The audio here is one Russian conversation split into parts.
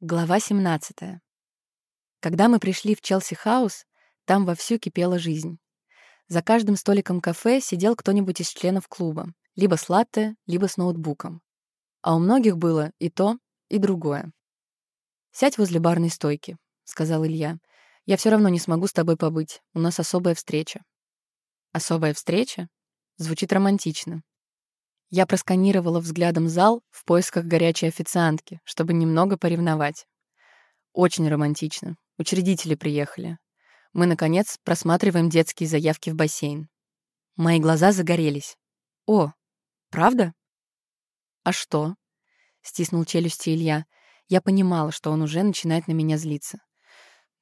Глава 17. Когда мы пришли в Челси-хаус, там вовсю кипела жизнь. За каждым столиком кафе сидел кто-нибудь из членов клуба, либо с латте, либо с ноутбуком. А у многих было и то, и другое. «Сядь возле барной стойки», — сказал Илья. «Я все равно не смогу с тобой побыть. У нас особая встреча». «Особая встреча?» Звучит романтично. Я просканировала взглядом зал в поисках горячей официантки, чтобы немного поревновать. Очень романтично. Учредители приехали. Мы, наконец, просматриваем детские заявки в бассейн. Мои глаза загорелись. «О, правда?» «А что?» — стиснул челюсти Илья. Я понимала, что он уже начинает на меня злиться.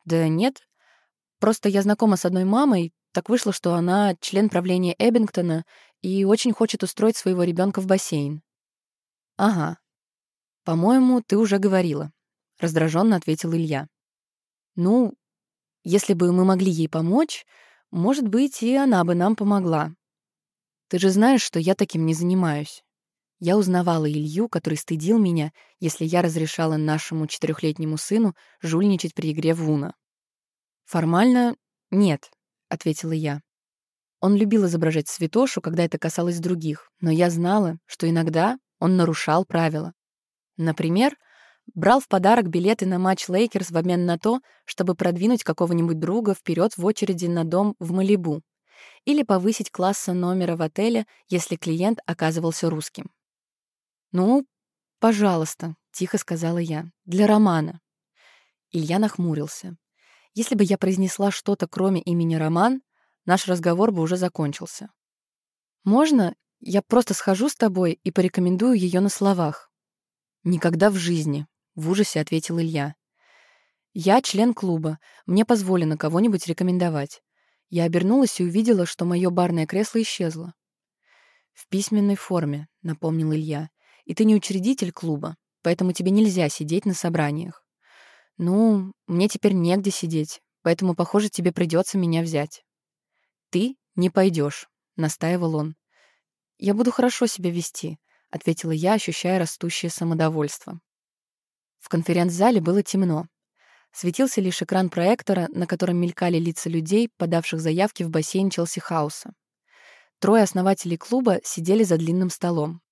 «Да нет. Просто я знакома с одной мамой, так вышло, что она член правления Эббингтона и очень хочет устроить своего ребенка в бассейн. Ага. По-моему, ты уже говорила, раздраженно ответил Илья. Ну, если бы мы могли ей помочь, может быть, и она бы нам помогла. Ты же знаешь, что я таким не занимаюсь. Я узнавала Илью, который стыдил меня, если я разрешала нашему четырехлетнему сыну жульничать при игре в Уна. Формально — нет, — ответила я. Он любил изображать святошу, когда это касалось других, но я знала, что иногда он нарушал правила. Например, брал в подарок билеты на матч Лейкерс в обмен на то, чтобы продвинуть какого-нибудь друга вперед в очереди на дом в Малибу или повысить класс номера в отеле, если клиент оказывался русским. «Ну, пожалуйста», — тихо сказала я, — «для романа». Илья нахмурился. Если бы я произнесла что-то, кроме имени Роман, наш разговор бы уже закончился. «Можно я просто схожу с тобой и порекомендую ее на словах?» «Никогда в жизни», — в ужасе ответил Илья. «Я член клуба, мне позволено кого-нибудь рекомендовать». Я обернулась и увидела, что мое барное кресло исчезло. «В письменной форме», — напомнил Илья. «И ты не учредитель клуба, поэтому тебе нельзя сидеть на собраниях. «Ну, мне теперь негде сидеть, поэтому, похоже, тебе придется меня взять». «Ты не пойдешь, настаивал он. «Я буду хорошо себя вести», — ответила я, ощущая растущее самодовольство. В конференц-зале было темно. Светился лишь экран проектора, на котором мелькали лица людей, подавших заявки в бассейн Челси-хауса. Трое основателей клуба сидели за длинным столом.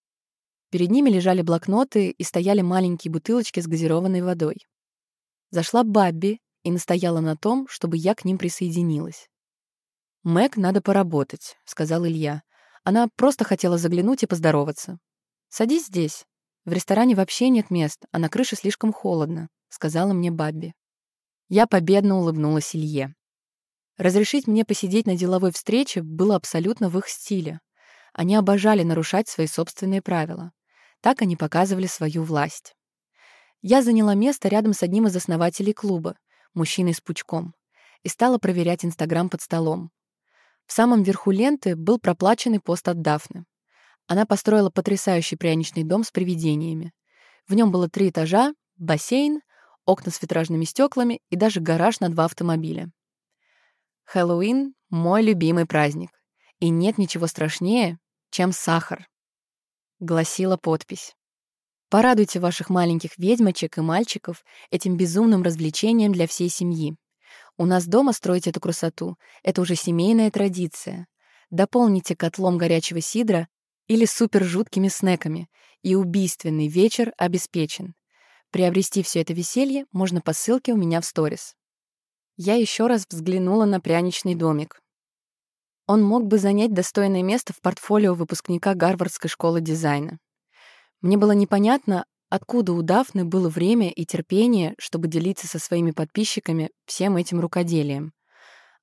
Перед ними лежали блокноты и стояли маленькие бутылочки с газированной водой. Зашла Бабби и настояла на том, чтобы я к ним присоединилась. «Мэг надо поработать», — сказал Илья. Она просто хотела заглянуть и поздороваться. «Садись здесь. В ресторане вообще нет мест, а на крыше слишком холодно», — сказала мне Бабби. Я победно улыбнулась Илье. Разрешить мне посидеть на деловой встрече было абсолютно в их стиле. Они обожали нарушать свои собственные правила. Так они показывали свою власть. Я заняла место рядом с одним из основателей клуба, мужчиной с пучком, и стала проверять Инстаграм под столом. В самом верху ленты был проплаченный пост от Дафны. Она построила потрясающий пряничный дом с привидениями. В нем было три этажа, бассейн, окна с витражными стеклами и даже гараж на два автомобиля. Хэллоуин — мой любимый праздник. И нет ничего страшнее, чем сахар. Гласила подпись. Порадуйте ваших маленьких ведьмочек и мальчиков этим безумным развлечением для всей семьи. У нас дома строить эту красоту — это уже семейная традиция. Дополните котлом горячего сидра или супер жуткими снеками, и убийственный вечер обеспечен. Приобрести все это веселье можно по ссылке у меня в сторис. Я еще раз взглянула на пряничный домик. Он мог бы занять достойное место в портфолио выпускника Гарвардской школы дизайна. Мне было непонятно, откуда у Дафны было время и терпение, чтобы делиться со своими подписчиками всем этим рукоделием.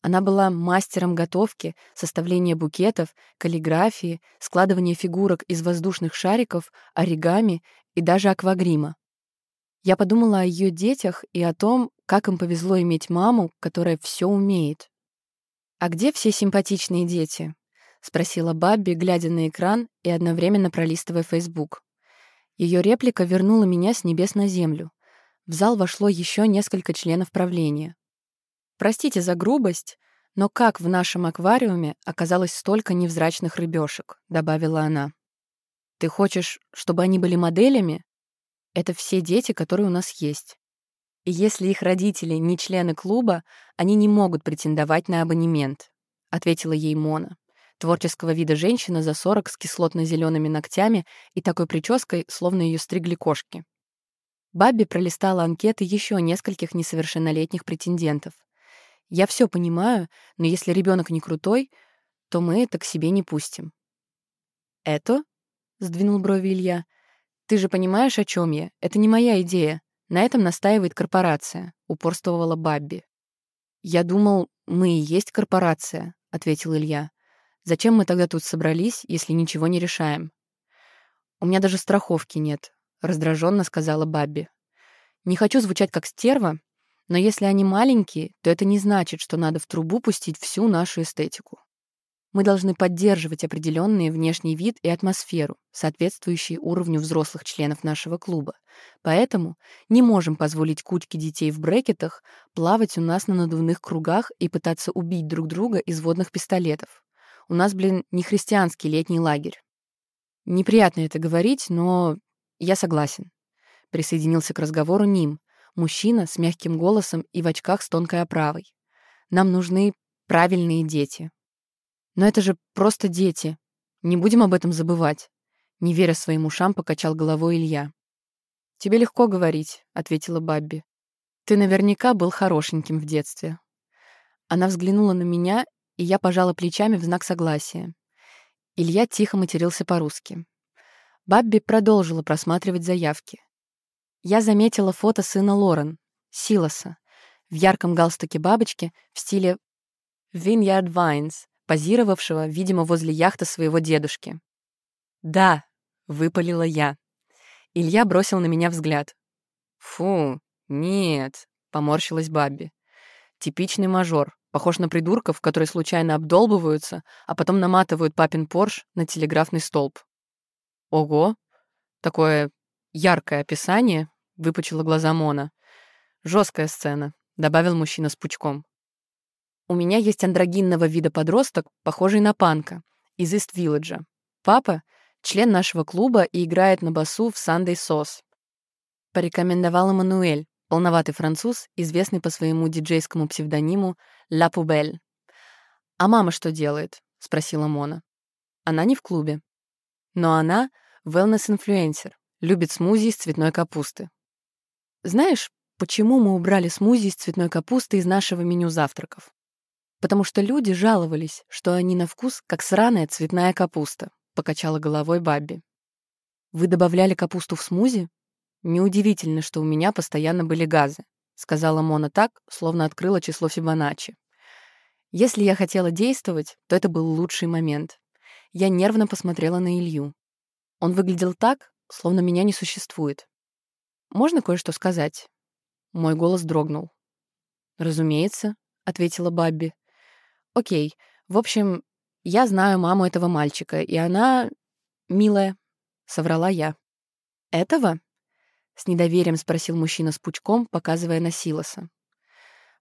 Она была мастером готовки, составления букетов, каллиграфии, складывания фигурок из воздушных шариков, оригами и даже аквагрима. Я подумала о ее детях и о том, как им повезло иметь маму, которая все умеет. «А где все симпатичные дети?» — спросила Бабби, глядя на экран и одновременно пролистывая Facebook. Ее реплика вернула меня с небес на землю. В зал вошло еще несколько членов правления. Простите за грубость, но как в нашем аквариуме оказалось столько невзрачных рыбешек, добавила она. Ты хочешь, чтобы они были моделями? Это все дети, которые у нас есть. И если их родители не члены клуба, они не могут претендовать на абонемент, ответила ей Мона. Творческого вида женщина за 40 с кислотно-зелеными ногтями и такой прической, словно ее стригли кошки. Бабби пролистала анкеты еще нескольких несовершеннолетних претендентов. «Я все понимаю, но если ребенок не крутой, то мы это к себе не пустим». «Это?» — сдвинул брови Илья. «Ты же понимаешь, о чем я? Это не моя идея. На этом настаивает корпорация», — упорствовала Бабби. «Я думал, мы и есть корпорация», — ответил Илья. Зачем мы тогда тут собрались, если ничего не решаем? У меня даже страховки нет, раздраженно сказала Бабби. Не хочу звучать как стерва, но если они маленькие, то это не значит, что надо в трубу пустить всю нашу эстетику. Мы должны поддерживать определенный внешний вид и атмосферу, соответствующие уровню взрослых членов нашего клуба. Поэтому не можем позволить кучке детей в брекетах плавать у нас на надувных кругах и пытаться убить друг друга из водных пистолетов. У нас, блин, не христианский летний лагерь. Неприятно это говорить, но я согласен. Присоединился к разговору Ним, мужчина с мягким голосом и в очках с тонкой оправой. Нам нужны правильные дети. Но это же просто дети. Не будем об этом забывать. Не веря своим ушам, покачал головой Илья. «Тебе легко говорить», — ответила Бабби. «Ты наверняка был хорошеньким в детстве». Она взглянула на меня и я пожала плечами в знак согласия. Илья тихо матерился по-русски. Бабби продолжила просматривать заявки. Я заметила фото сына Лорен, Силоса, в ярком галстуке бабочки в стиле Vineyard Vines, позировавшего, видимо, возле яхты своего дедушки. «Да», — выпалила я. Илья бросил на меня взгляд. «Фу, нет», — поморщилась Бабби. «Типичный мажор. Похож на придурков, которые случайно обдолбываются, а потом наматывают папин Порш на телеграфный столб. Ого! Такое яркое описание, выпучила глаза Мона. Жесткая сцена, добавил мужчина с пучком. У меня есть андрогинного вида подросток, похожий на панка, из Ист-Вилледжа. Папа — член нашего клуба и играет на басу в «Сандей Сос». Порекомендовал Эммануэль, полноватый француз, известный по своему диджейскому псевдониму «Ла Пубель». «А мама что делает?» — спросила Мона. «Она не в клубе. Но она — wellness-инфлюенсер, любит смузи из цветной капусты. Знаешь, почему мы убрали смузи из цветной капусты из нашего меню завтраков? Потому что люди жаловались, что они на вкус как сраная цветная капуста», — покачала головой Бабби. «Вы добавляли капусту в смузи?» «Неудивительно, что у меня постоянно были газы», — сказала Мона так, словно открыла число Фибоначчи. Если я хотела действовать, то это был лучший момент. Я нервно посмотрела на Илью. Он выглядел так, словно меня не существует. «Можно кое-что сказать?» Мой голос дрогнул. «Разумеется», — ответила Бабби. «Окей, в общем, я знаю маму этого мальчика, и она... милая», — соврала я. «Этого?» С недоверием спросил мужчина с пучком, показывая на Силоса.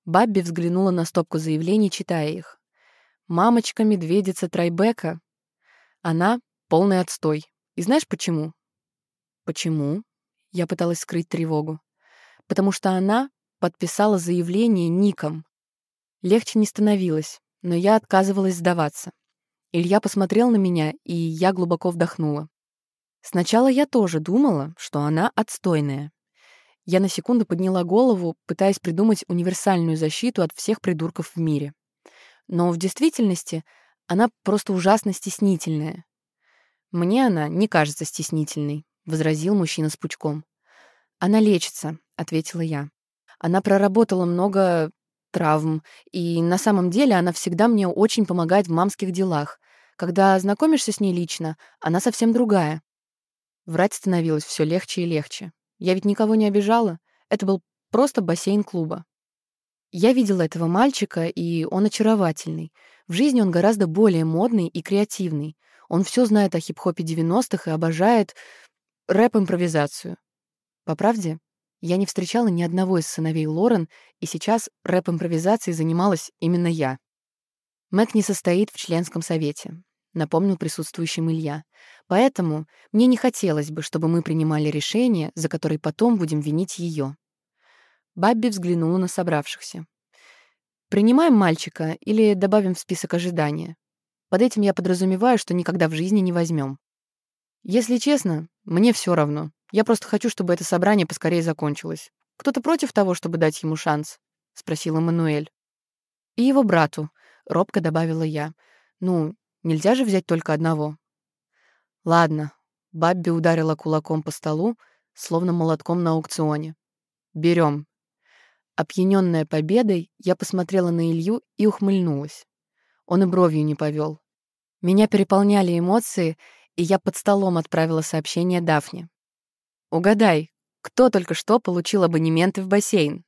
Бабби взглянула на стопку заявлений, читая их. «Мамочка-медведица Трайбека. Она — полный отстой. И знаешь почему?» «Почему?» — я пыталась скрыть тревогу. «Потому что она подписала заявление ником. Легче не становилось, но я отказывалась сдаваться. Илья посмотрел на меня, и я глубоко вдохнула. Сначала я тоже думала, что она отстойная. Я на секунду подняла голову, пытаясь придумать универсальную защиту от всех придурков в мире. Но в действительности она просто ужасно стеснительная. «Мне она не кажется стеснительной», — возразил мужчина с пучком. «Она лечится», — ответила я. «Она проработала много травм, и на самом деле она всегда мне очень помогает в мамских делах. Когда знакомишься с ней лично, она совсем другая. Врать становилось все легче и легче. Я ведь никого не обижала. Это был просто бассейн клуба. Я видела этого мальчика, и он очаровательный. В жизни он гораздо более модный и креативный. Он все знает о хип-хопе 90-х и обожает рэп-импровизацию. По правде, я не встречала ни одного из сыновей Лорен, и сейчас рэп-импровизацией занималась именно я. Мэг не состоит в членском совете. — напомнил присутствующим Илья. «Поэтому мне не хотелось бы, чтобы мы принимали решение, за которое потом будем винить ее. Бабби взглянула на собравшихся. «Принимаем мальчика или добавим в список ожидания? Под этим я подразумеваю, что никогда в жизни не возьмем. Если честно, мне все равно. Я просто хочу, чтобы это собрание поскорее закончилось. Кто-то против того, чтобы дать ему шанс?» — спросил Эммануэль. «И его брату», — робко добавила я. «Ну, нельзя же взять только одного». «Ладно», — Бабби ударила кулаком по столу, словно молотком на аукционе. Берем. Опьяненная победой, я посмотрела на Илью и ухмыльнулась. Он и бровью не повел. Меня переполняли эмоции, и я под столом отправила сообщение Дафне. «Угадай, кто только что получил абонементы в бассейн?»